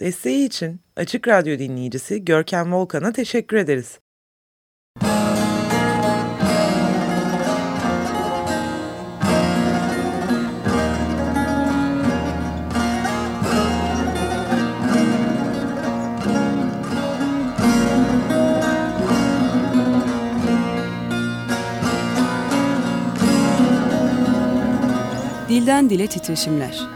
Desteği için Açık Radyo dinleyicisi Görkem Volkan'a teşekkür ederiz. Dilden Dile Titreşimler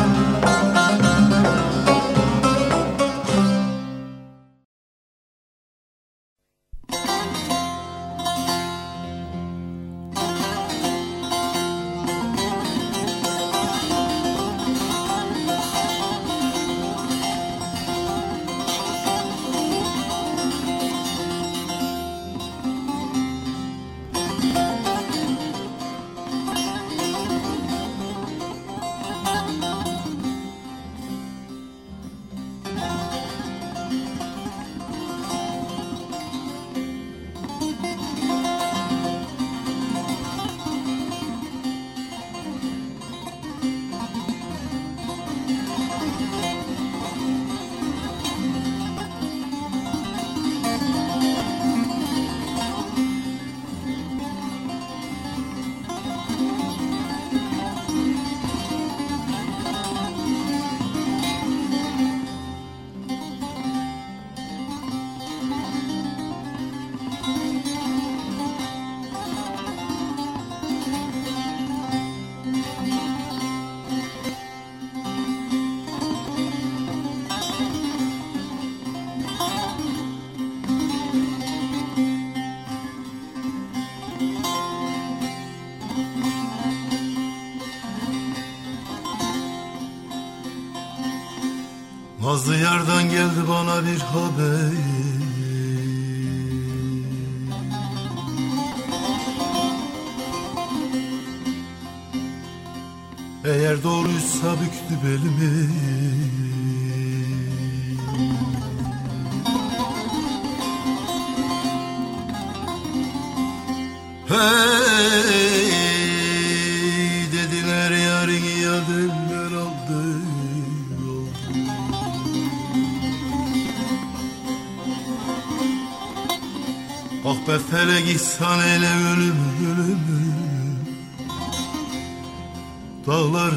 Nazlı yerden geldi bana bir haber. Eğer doğruysa büktü belimi ihsan ölüm ölümü. Dağlar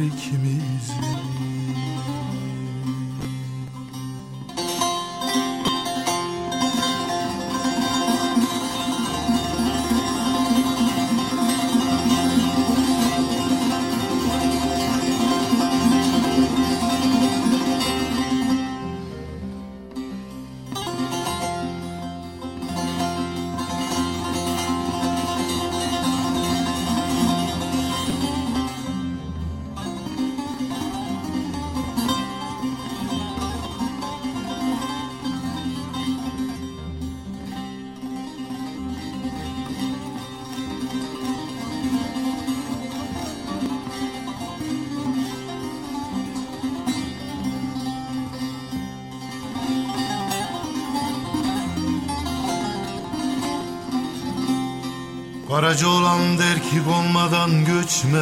ikimizi Karaca olan der ki konmadan göçme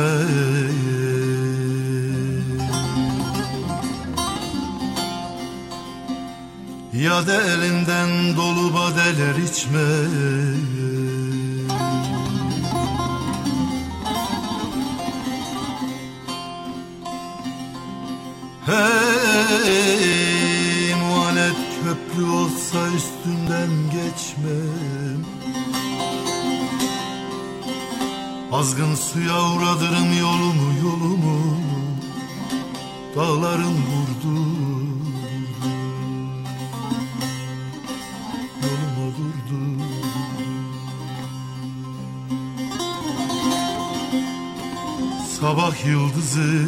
Ya da elinden dolu badeler içme Hey muhanet köprü olsa üstünden suya uğradırım yolumu yolumu. Dağların vurdu. Yoluma durdu Sabah yıldızı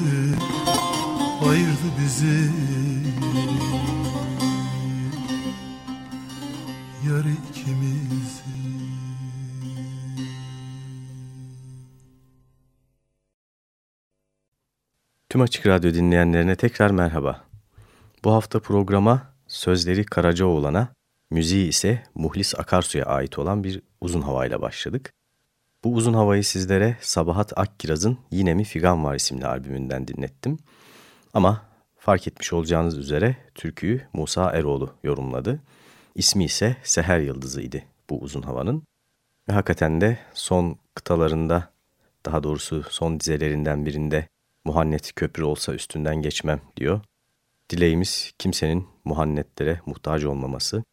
ayırdı bizi. Yar ikimizi Tüm Açık Radyo dinleyenlerine tekrar merhaba. Bu hafta programa sözleri Karacaoğlan'a, müziği ise Muhlis Akarsu'ya ait olan bir uzun havayla başladık. Bu uzun havayı sizlere Sabahat Akkiraz'ın Yine mi Figan Var isimli albümünden dinlettim. Ama fark etmiş olacağınız üzere türküyü Musa Eroğlu yorumladı. İsmi ise Seher Yıldızı'ydı bu uzun havanın. Ve hakikaten de son kıtalarında, daha doğrusu son dizelerinden birinde muhannet köprü olsa üstünden geçmem diyor. Dileğimiz kimsenin muhannetlere muhtaç olmaması.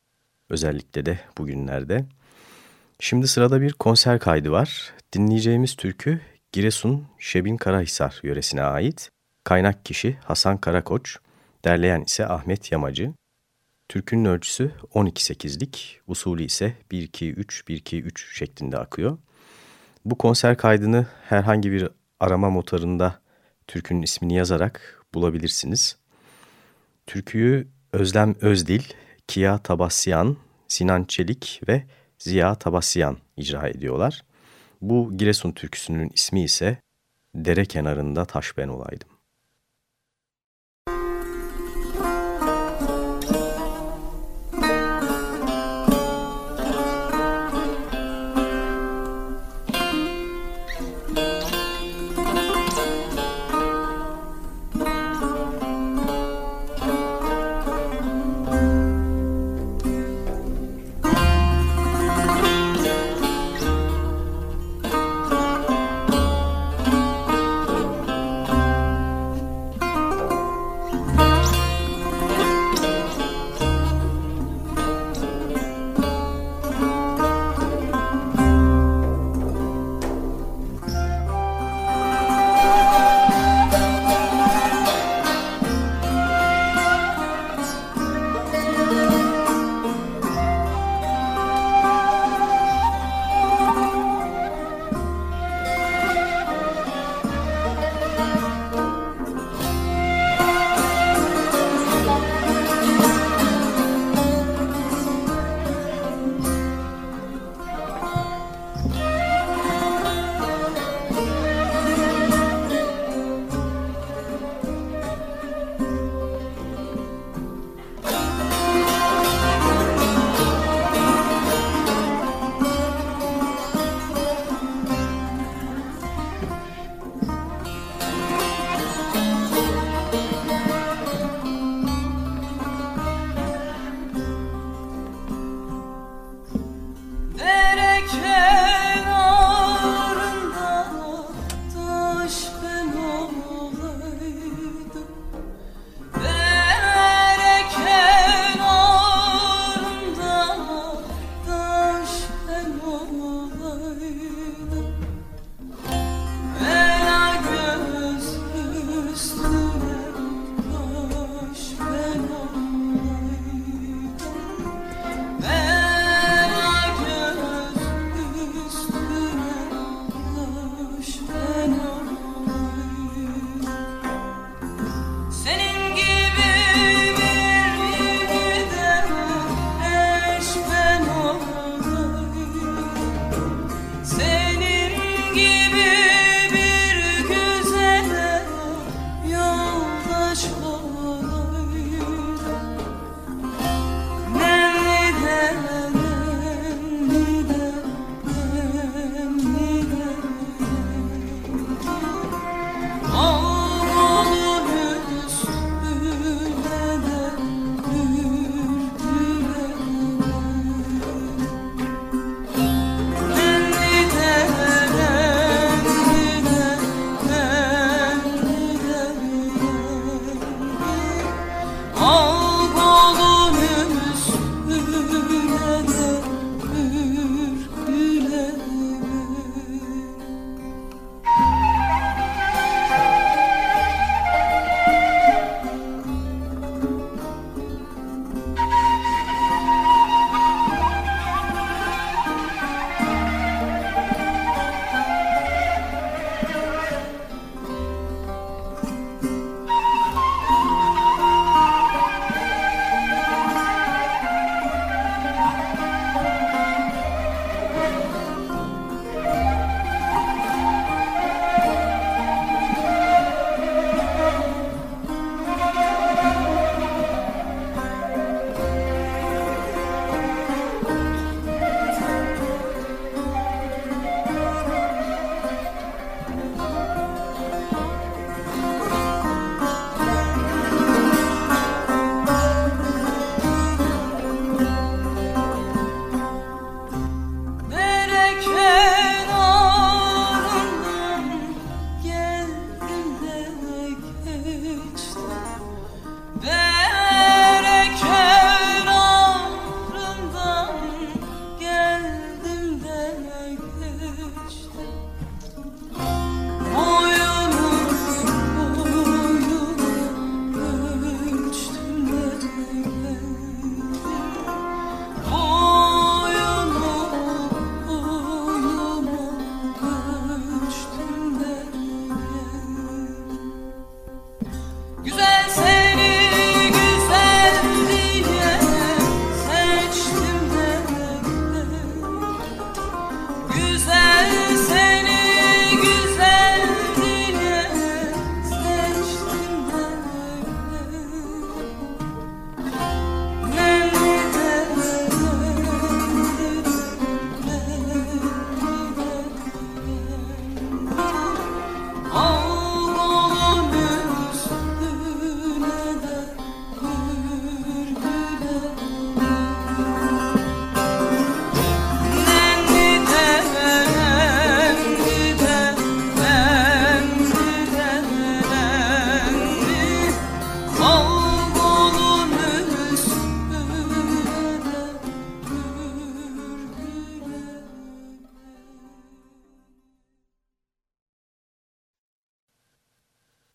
Özellikle de bugünlerde. Şimdi sırada bir konser kaydı var. Dinleyeceğimiz türkü Giresun Şebin Karahisar yöresine ait. Kaynak kişi Hasan Karakoç, derleyen ise Ahmet Yamacı. Türkünün ölçüsü 12-8'lik, usulü ise 1-2-3-1-2-3 şeklinde akıyor. Bu konser kaydını herhangi bir arama motorunda türkünün ismini yazarak bulabilirsiniz. Türküyü Özlem Özdil, Kia Tabasyan, Sinan Çelik ve Ziya Tabasyan icra ediyorlar. Bu Giresun türküsünün ismi ise Dere kenarında taş ben olaydım.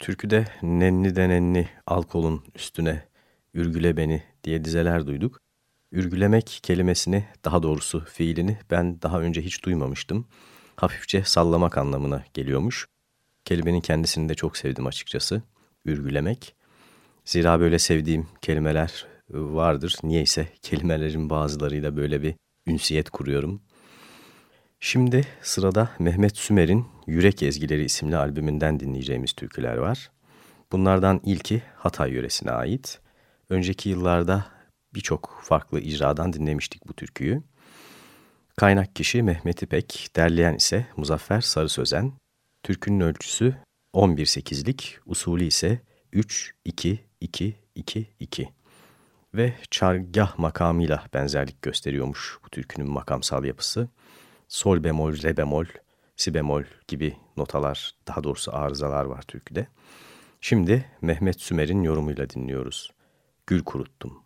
Türküde nenni de nenni alkolun üstüne ürgüle beni diye dizeler duyduk. Ürgülemek kelimesini daha doğrusu fiilini ben daha önce hiç duymamıştım. Hafifçe sallamak anlamına geliyormuş. Kelimenin kendisini de çok sevdim açıkçası. Ürgülemek. Zira böyle sevdiğim kelimeler vardır. Niyeyse kelimelerin bazılarıyla böyle bir ünsiyet kuruyorum. Şimdi sırada Mehmet Sümer'in Yürek Ezgileri isimli albümünden dinleyeceğimiz türküler var. Bunlardan ilki Hatay yöresine ait. Önceki yıllarda birçok farklı icradan dinlemiştik bu türküyü. Kaynak kişi Mehmet İpek, derleyen ise Muzaffer Sarı Sözen. Türkünün ölçüsü 11-8'lik, usulü ise 3-2-2-2-2 ve çargah makamıyla benzerlik gösteriyormuş bu türkünün makamsal yapısı. Sol bemol, re bemol, si bemol gibi notalar, daha doğrusu arızalar var türküde. Şimdi Mehmet Sümer'in yorumuyla dinliyoruz. Gül kuruttum.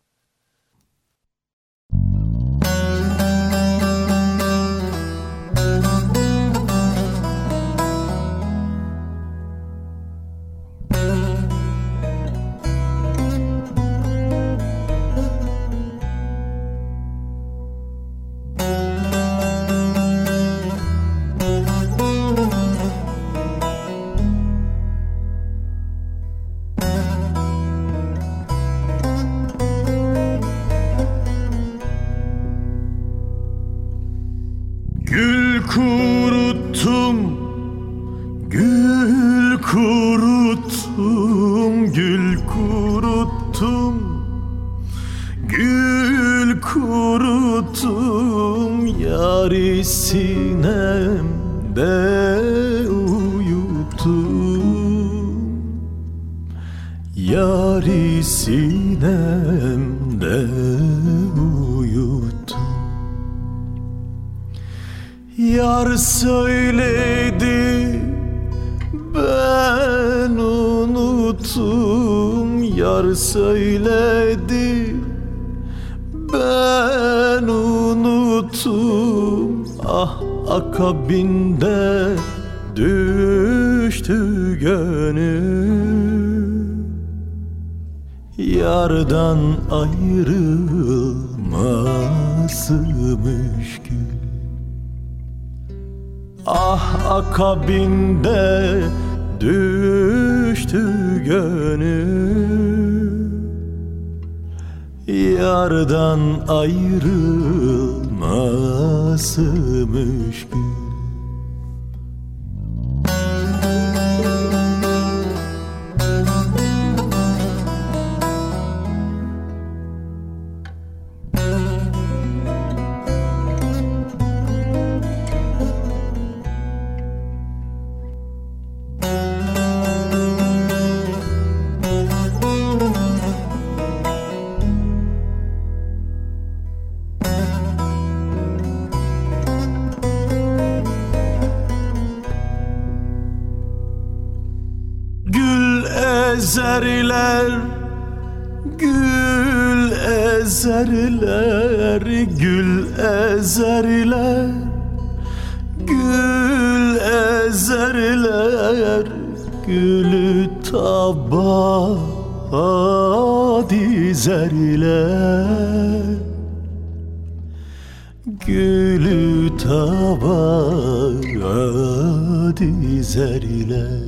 ezerler Gül ezerler Gül ezerler Gül ezerler Gülü tabağa dizerler. Gülü tabağa dizerler.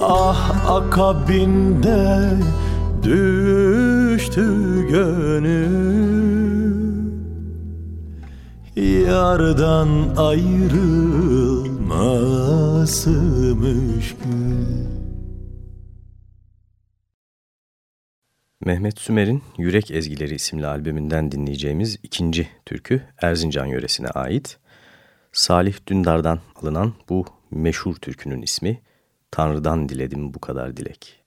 Ah akabinde düştü gönül Yardan ayrılması müşkül Mehmet Sümer'in Yürek Ezgileri isimli albümünden dinleyeceğimiz ikinci türkü Erzincan yöresine ait. Salih Dündar'dan alınan bu meşhur türkünün ismi Tanrı'dan diledim bu kadar dilek.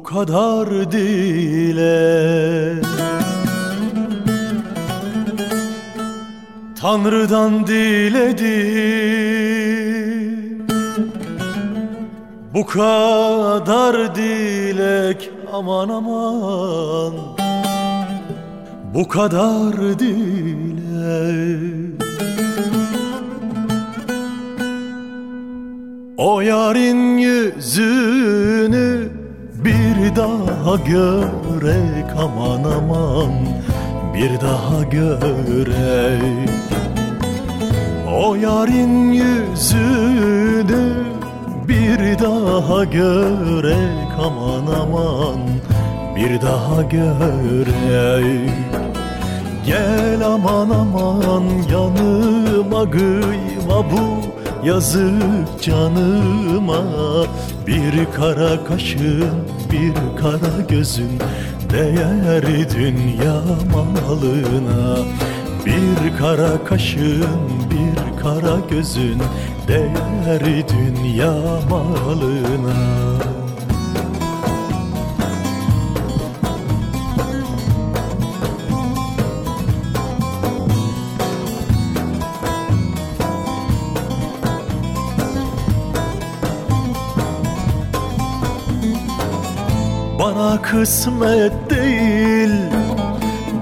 Bu kadar dilek Tanrı'dan diledi. Bu kadar dilek aman aman. Bu kadar dile O yarın bir daha görek aman aman. Bir daha görek. O yarın yüzünü bir daha görek aman aman. Bir daha görek. Gel aman aman yanıma kıyma bu yazık canıma. Bir kara kaşın bir kara gözün değer dünya malına? Bir kara kaşın bir kara gözün değer dünya malına kısmet değil.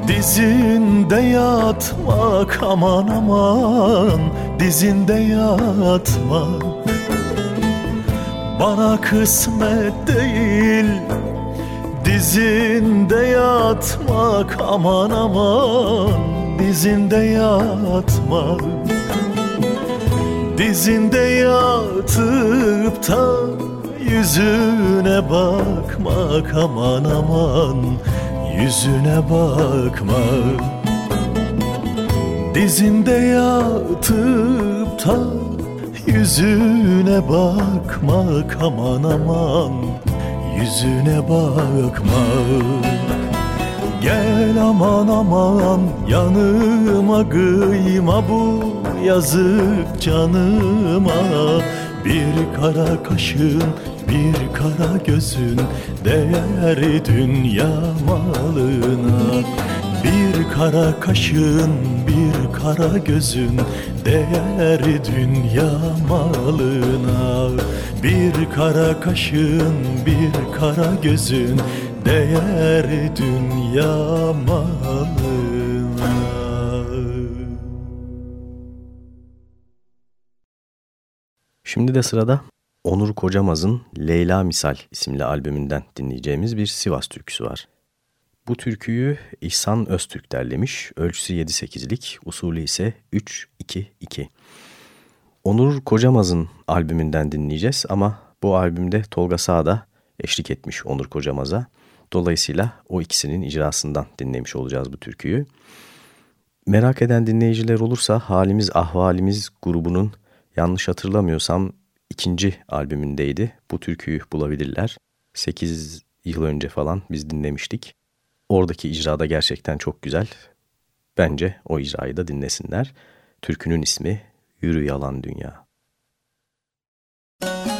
Dizinde yatmak aman aman Dizinde yatmak. Bana kısmet değil. Dizinde yatmak aman aman Dizinde yatmak. Dizinde yatıp da Yüzüne bakmak aman aman. Yüzüne bakmak Dizinde yatıp da Yüzüne bakmak aman aman. Yüzüne bakmak Gel aman aman yanıma kıyma bu yazık canıma. Bir kara kaşın bir kara gözün değer dünya malına. Bir kara kaşın bir kara gözün değer dünya malına. Bir kara kaşın bir kara gözün değer dünya malına. Şimdi de sırada Onur Kocamaz'ın Leyla Misal isimli albümünden dinleyeceğimiz bir Sivas türküsü var. Bu türküyü İhsan Öztürk derlemiş, ölçüsü 7-8'lik, usulü ise 3-2-2. Onur Kocamaz'ın albümünden dinleyeceğiz ama bu albümde Tolga Sağda eşlik etmiş Onur Kocamaz'a. Dolayısıyla o ikisinin icrasından dinlemiş olacağız bu türküyü. Merak eden dinleyiciler olursa Halimiz Ahvalimiz grubunun yanlış hatırlamıyorsam ikinci albümündeydi. Bu türküyü bulabilirler. 8 yıl önce falan biz dinlemiştik. Oradaki icrada gerçekten çok güzel. Bence o icrayı da dinlesinler. Türkünün ismi Yürü Yalan Dünya. Müzik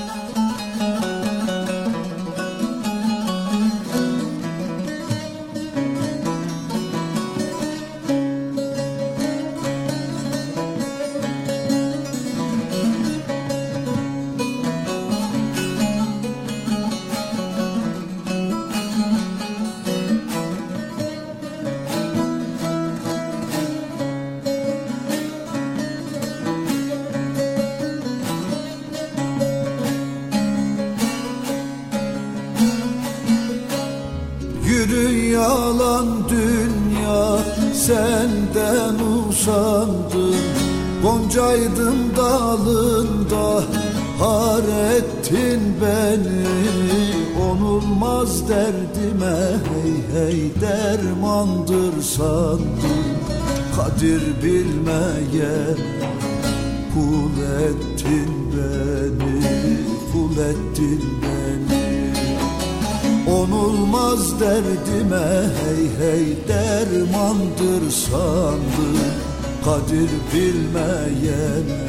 derdime hey hey dermandır sandım Kadir bilmeyen kul ettin beni Kul ettin beni. Onulmaz derdime hey hey dermandır sandım Kadir bilmeyen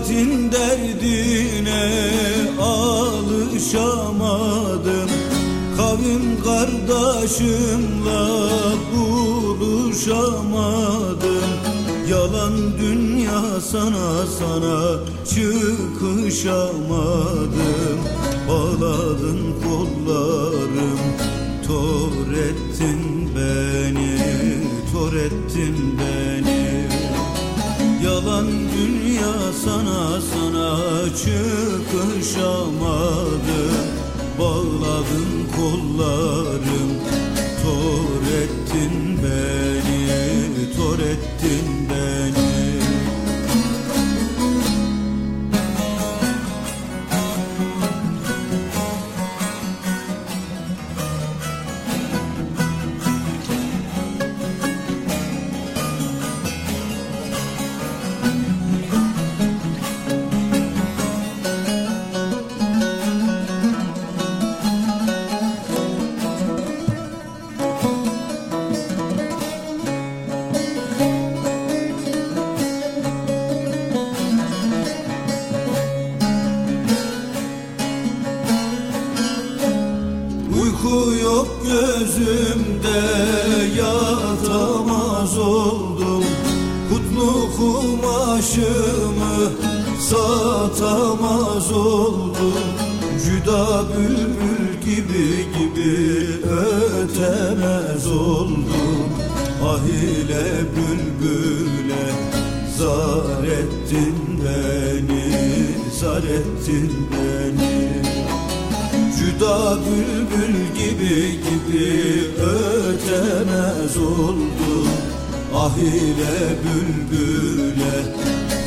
Firkatin derdine alışamadım. Kavim kardeşimle buluşamadım. Yalan dünya sana sana çıkışamadım. Bağladın kollarım tor ettin beni Tor ettin beni sana sana çıkışamadım Bağladın kollarım gibi gibi ötemez oldum. Ah ile bülbüle zar ettin beni Zar ettin beni. Cüda bülbül gibi gibi ötemez oldu Ah ile bülbüle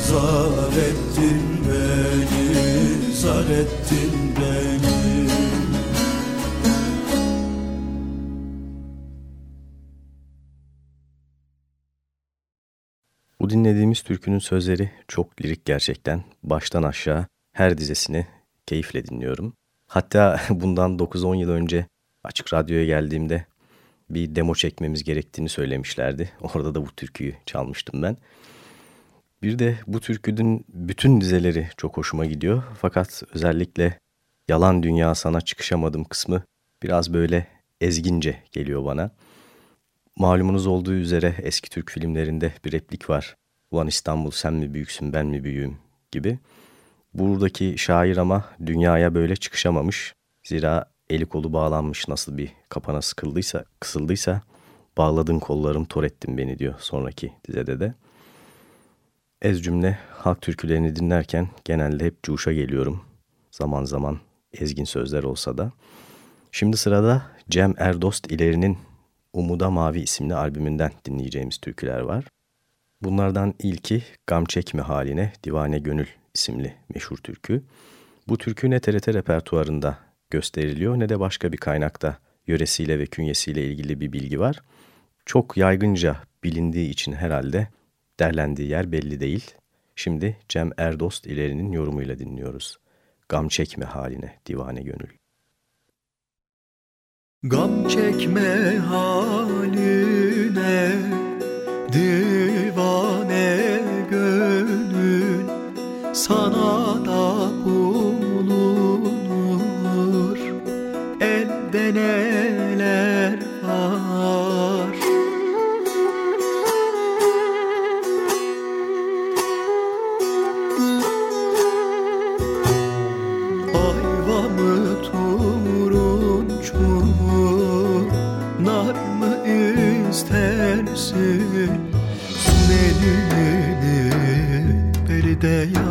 zar ettin beni Zar ettin beni dinlediğimiz türkünün sözleri çok lirik gerçekten. Baştan aşağı her dizesini keyifle dinliyorum. Hatta bundan 9-10 yıl önce Açık Radyo'ya geldiğimde bir demo çekmemiz gerektiğini söylemişlerdi. Orada da bu türküyü çalmıştım ben. Bir de bu türkünün bütün dizeleri çok hoşuma gidiyor. Fakat özellikle Yalan Dünya Sana Çıkışamadım kısmı biraz böyle ezgince geliyor bana. Malumunuz olduğu üzere eski Türk filmlerinde bir replik var. Ulan İstanbul sen mi büyüksün ben mi büyüğüm gibi. Buradaki şair ama dünyaya böyle çıkışamamış. Zira eli kolu bağlanmış nasıl bir kapana sıkıldıysa, kısıldıysa bağladın kollarım tor ettin beni diyor sonraki dizede de. Ez cümle halk türkülerini dinlerken genelde hep cuşa geliyorum. Zaman zaman ezgin sözler olsa da. Şimdi sırada Cem Erdost İleri'nin Umuda Mavi isimli albümünden dinleyeceğimiz türküler var. Bunlardan ilki Gam Çekme Haline Divane Gönül isimli meşhur türkü. Bu türkü ne TRT repertuarında gösteriliyor ne de başka bir kaynakta yöresiyle ve künyesiyle ilgili bir bilgi var. Çok yaygınca bilindiği için herhalde derlendiği yer belli değil. Şimdi Cem Erdost ilerinin yorumuyla dinliyoruz. Gam çekme haline divane gönül. Gam çekme haline cennet day.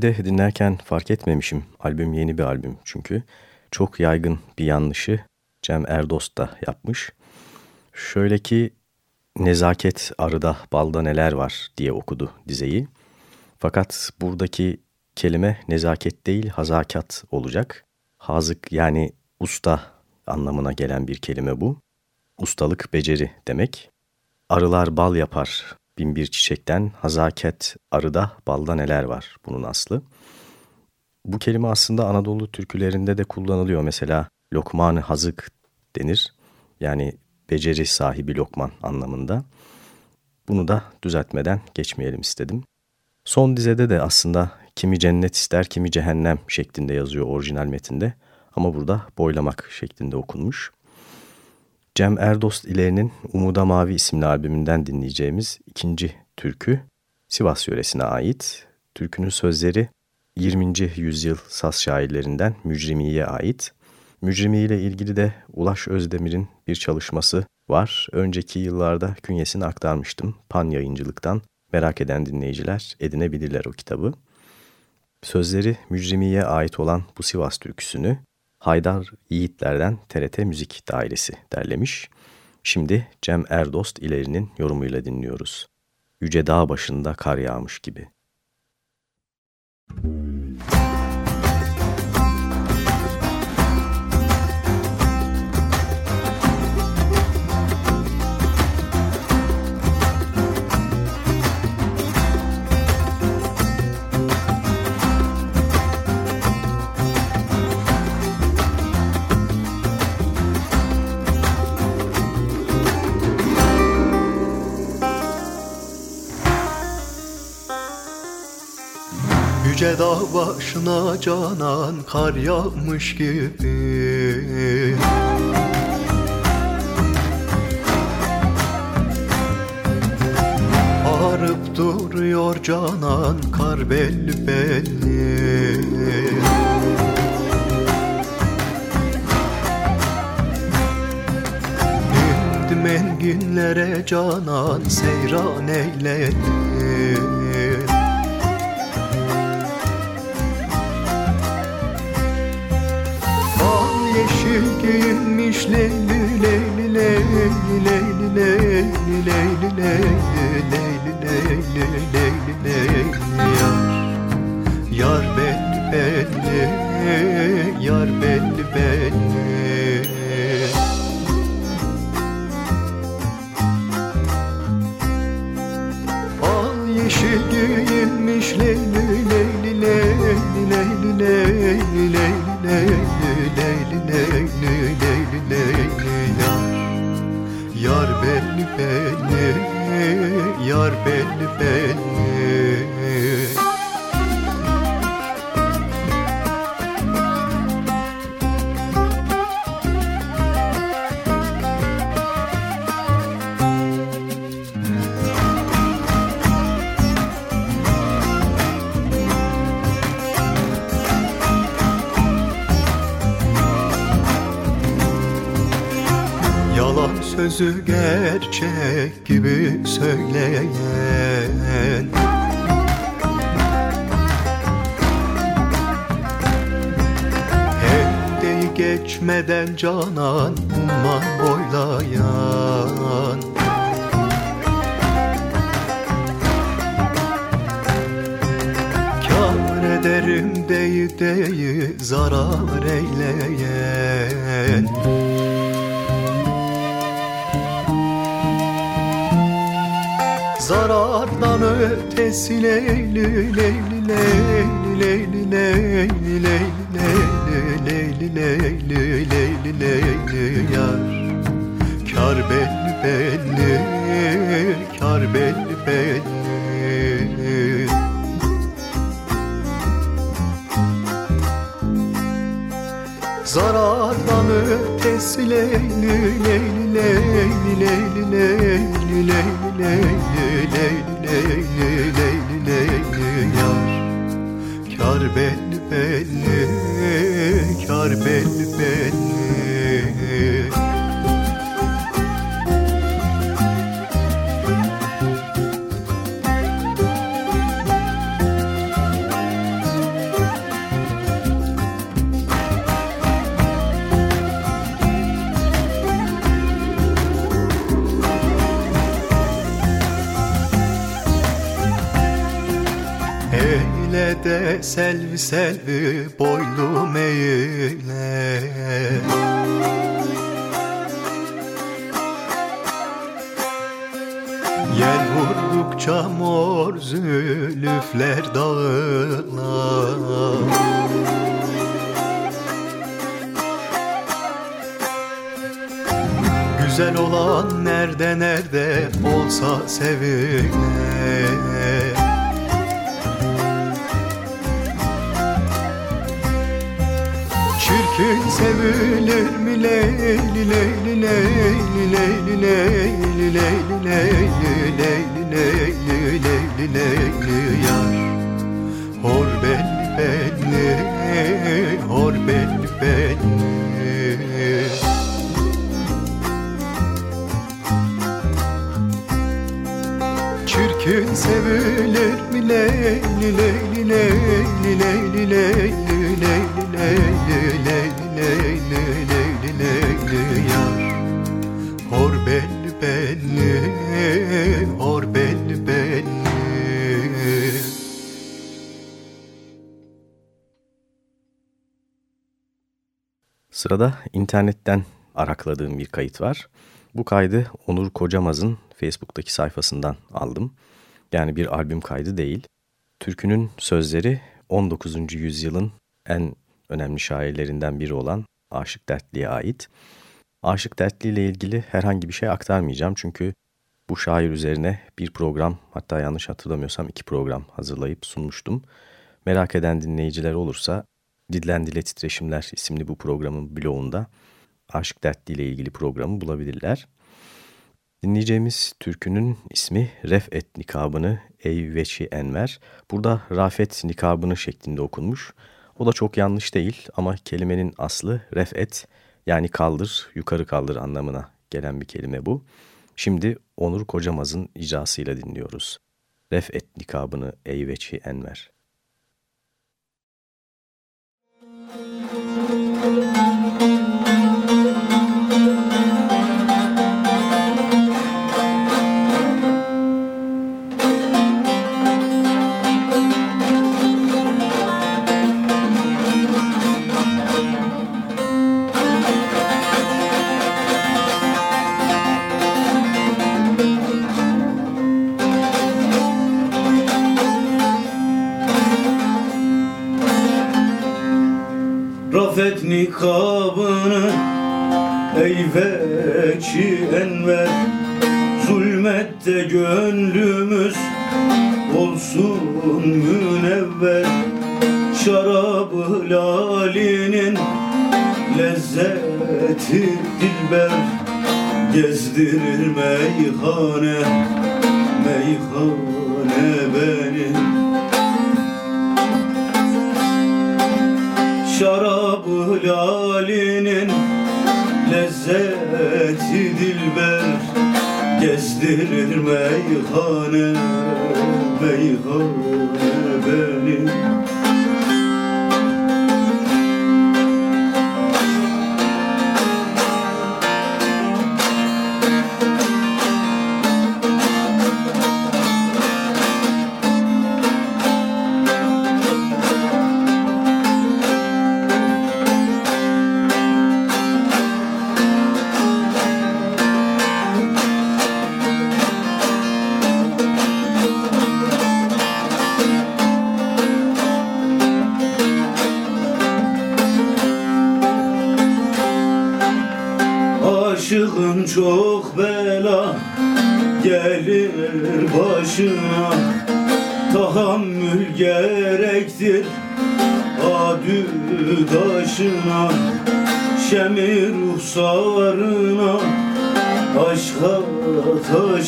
Evde dinlerken fark etmemişim. Albüm yeni bir albüm çünkü. Çok yaygın bir yanlışı Cem Erdost da yapmış. Şöyle ki nezaket arıda balda neler var diye okudu dizeyi. Fakat buradaki kelime nezaket değil hazakat olacak. Hazık yani usta anlamına gelen bir kelime bu. Ustalık beceri demek. Arılar bal yapar bin bir çiçekten hazaket arıda balda neler var bunun aslı. Bu kelime aslında Anadolu türkülerinde de kullanılıyor. Mesela lokman hazık denir. Yani beceri sahibi lokman anlamında. Bunu da düzeltmeden geçmeyelim istedim. Son dizede de aslında kimi cennet ister kimi cehennem şeklinde yazıyor orijinal metinde ama burada boylamak şeklinde okunmuş. Cem Erdost İleri'nin Umuda Mavi isimli albümünden dinleyeceğimiz ikinci türkü Sivas yöresine ait. Türkünün sözleri 20. yüzyıl saz şairlerinden Mücrimi'ye ait. Mücrimi ile ilgili de Ulaş Özdemir'in bir çalışması var. Önceki yıllarda künyesini aktarmıştım. Pan yayıncılıktan merak eden dinleyiciler edinebilirler o kitabı. Sözleri Mücrimi'ye ait olan bu Sivas türküsünü Haydar Yiğitler'den TRT Müzik Dairesi derlemiş. Şimdi Cem Erdost ilerinin yorumuyla dinliyoruz. Yüce dağ başında kar yağmış gibi. Müzik Yüce dağ başına canan kar yağmış gibi. Ağrıp duruyor canan kar belli belli. İndim enginlere canan seyran eyledim giyinmiş leyli leyli leyli leyli leyli leyli leyli leyli leyli leyli yar yar belli belli yar belli belli yeşil giyinmiş leyli leyli leyli leyli leyli leyli leyli leyli leyli leyli yar. Yar belli belli yar belli belli canan umman boylayan. Kâr ederim deyi deyi zarar eyleyen. Zarardan ötesi leyli leyli bel bel kar bel bel. Belli hor belli belli Sırada internetten arakladığım bir kayıt var. Bu kaydı Onur Kocamaz'ın Facebook'taki sayfasından aldım. Yani bir albüm kaydı değil. Türkünün sözleri 19. yüzyılın en önemli şairlerinden biri olan Aşık Dertli'ye ait. Aşık Dertli ile ilgili herhangi bir şey aktarmayacağım çünkü bu şair üzerine bir program hatta yanlış hatırlamıyorsam iki program hazırlayıp sunmuştum. Merak eden dinleyiciler olursa Dilden Dile Titreşimler isimli bu programın blogunda Aşık Dertli ile ilgili programı bulabilirler. Dinleyeceğimiz türkünün ismi Refet nikabını Ey Veçi Enver. Burada Rafet nikabını şeklinde okunmuş. O da çok yanlış değil ama kelimenin aslı Refet yani kaldır, yukarı kaldır anlamına gelen bir kelime bu. Şimdi Onur Kocamaz'ın icrasıyla dinliyoruz. Refet nikabını Ey Veçi Enver. Rafet nikabını ey veçi enver. Zulmette gönlümüz olsun münevver. Şarabı lalinin lezzeti dilber. Gezdirir meyhane, meyhane lezzeti dilber Gezdirir meyhane, meyhane benim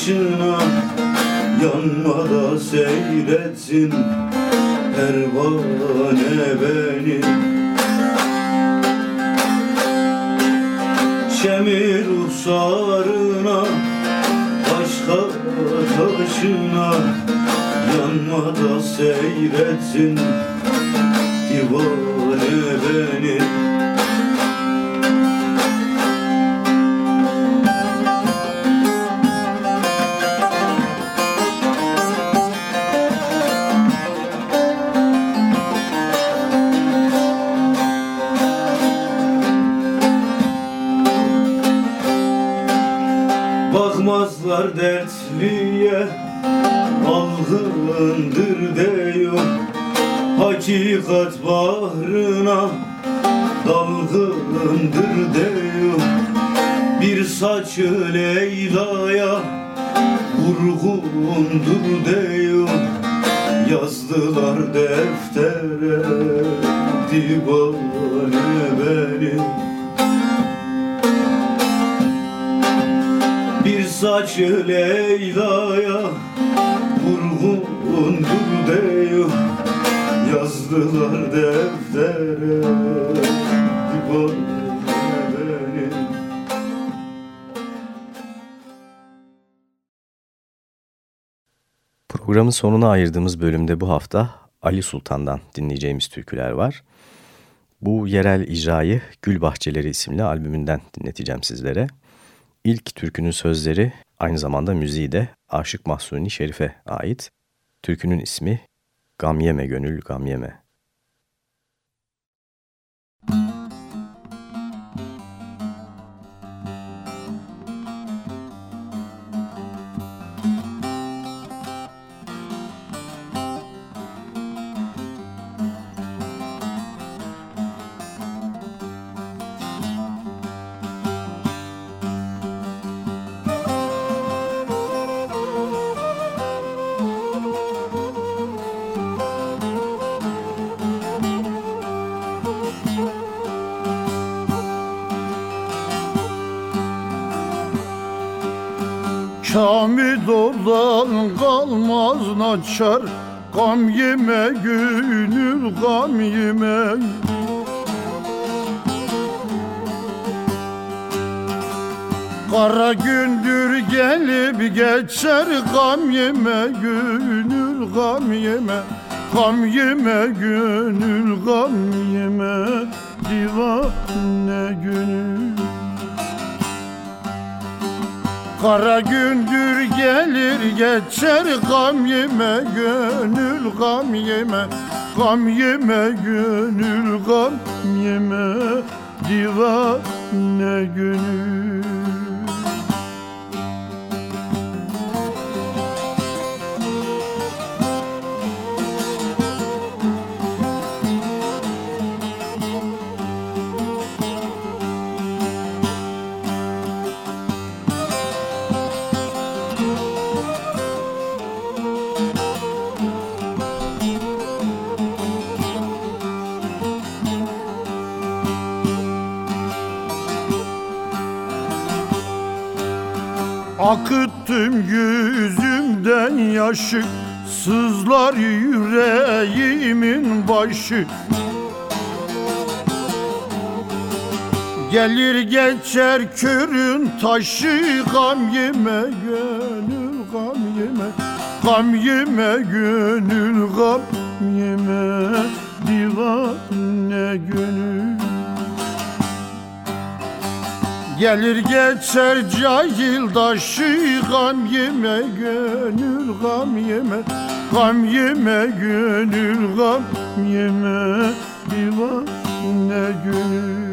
taşına Yanmada seyretsin pervane benim Şemi ruhsarına Başka taşına Yanmada seyretsin Divane beni Hakikat bahrına Dalgındır diyor Bir saçı Leyla'ya Vurgundur Programın sonuna ayırdığımız bölümde bu hafta Ali Sultan'dan dinleyeceğimiz türküler var. Bu yerel icrayı Gül Bahçeleri isimli albümünden dinleteceğim sizlere. İlk türkünün sözleri aynı zamanda müziği de Aşık Mahsuni Şerif'e ait. Türkünün ismi Gam Yeme Gönül Gam Yeme. Kamil olan kalmaz naçar Gam yeme gönül gam yeme. Kara gündür gelip geçer Gam yeme gönül gam yeme. Gam yeme gönül gam yeme. Divane gönül Kara gündür gelir geçer gam yeme gönül gam yeme. Gam yeme gönül gam yeme. Divane gönül Akıttım yüzümden yaşı Sızlar yüreğimin başı. Gelir geçer körün taşı Gam yeme gönül gam yeme. Gam yeme gönül gam yeme. Divane gönül Gelir geçer cahil daşı Gam yeme gönül gam yeme Gam yeme gönül gam yeme Divane gönül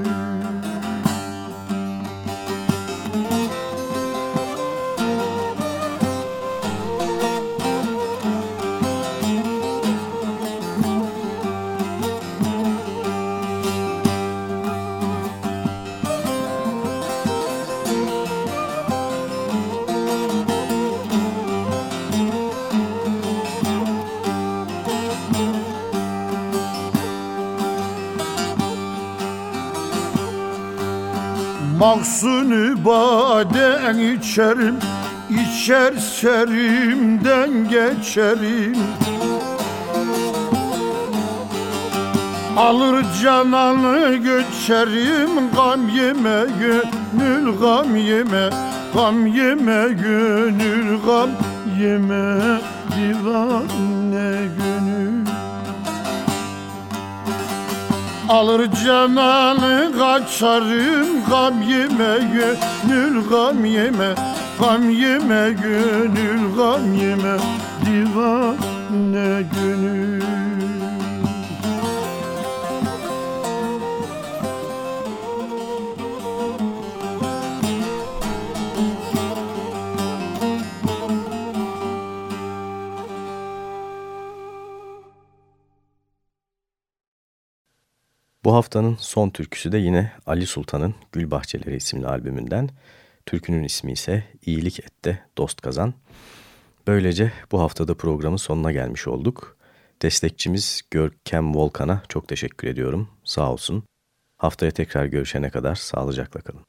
Mahsuni baden içerim içer serimden geçerim. Alır cananı göçerim Gam yeme gönül gam yeme Gam yeme gönül gam yeme Divane gönül Alır cananı kaçarım Gam yeme gönül gam yeme Gam yeme gönül gam yeme. Divane gönül Bu haftanın son türküsü de yine Ali Sultan'ın Gül Bahçeleri isimli albümünden. Türkünün ismi ise İyilik Ette Dost Kazan. Böylece bu haftada programın sonuna gelmiş olduk. Destekçimiz Görkem Volkan'a çok teşekkür ediyorum. Sağ olsun. Haftaya tekrar görüşene kadar sağlıcakla kalın.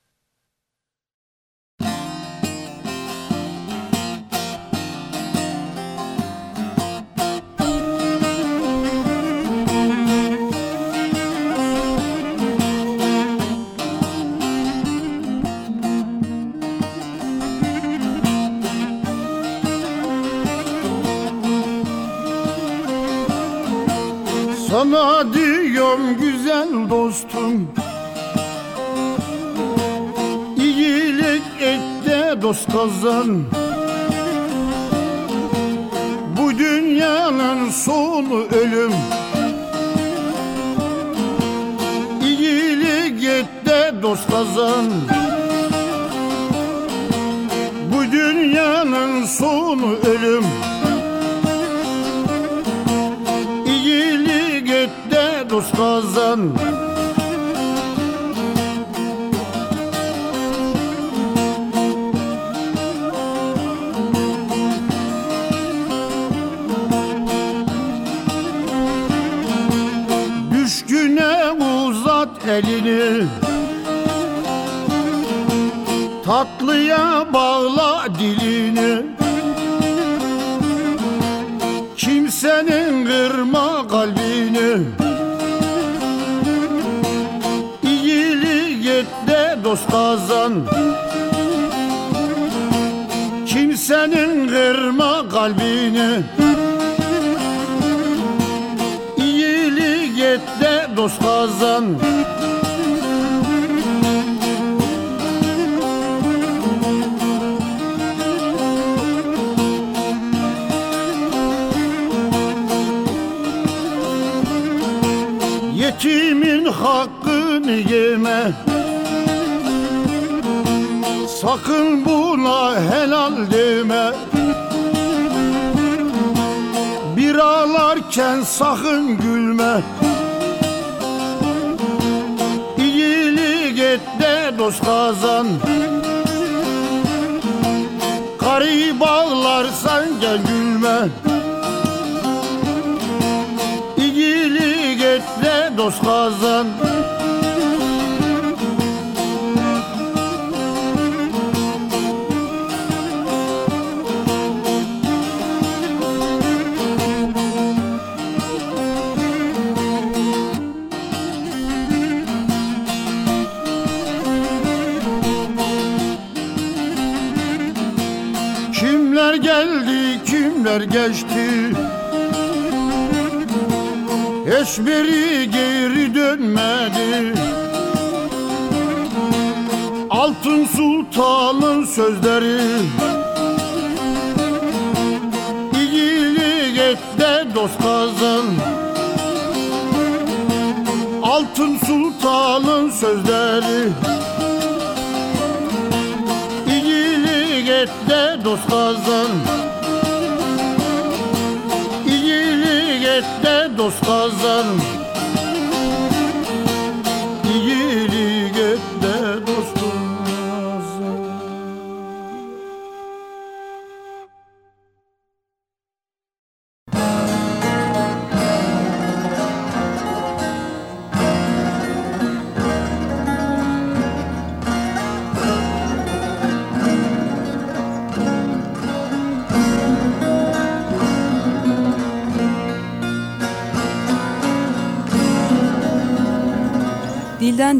Sana diyorum güzel dostum. İyilik et de dost kazan. Bu dünyanın sonu ölüm. İyilik et de dost kazan. Bu dünyanın sonu ölüm kazan. Düşküne uzat elini. Tatlıya bağla dilini dost kazan Kimsenin kırma kalbini. İyilik et de dost kazan Yetimin hakkını yeme Sakın buna helal deme. Bir ağlarken sakın gülme. İyilik et de dost kazan. Karı bağlarsan gel gülme. İyilik et de dost kazan günler geçti? Hiçbiri geri dönmedi. Altın Sultan'ın sözleri. İyilik et de dost kazan. Altın Sultan'ın sözleri et dost kazan. De dost kazan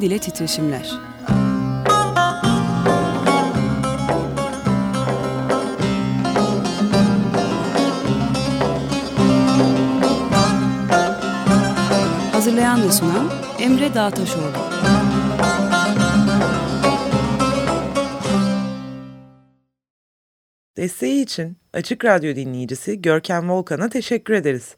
Dile titreşimler. Hazırlayan ve sunan Emre Dağtaşoğlu. Desteği için Açık Radyo dinleyicisi Görkem Volkan'a teşekkür ederiz.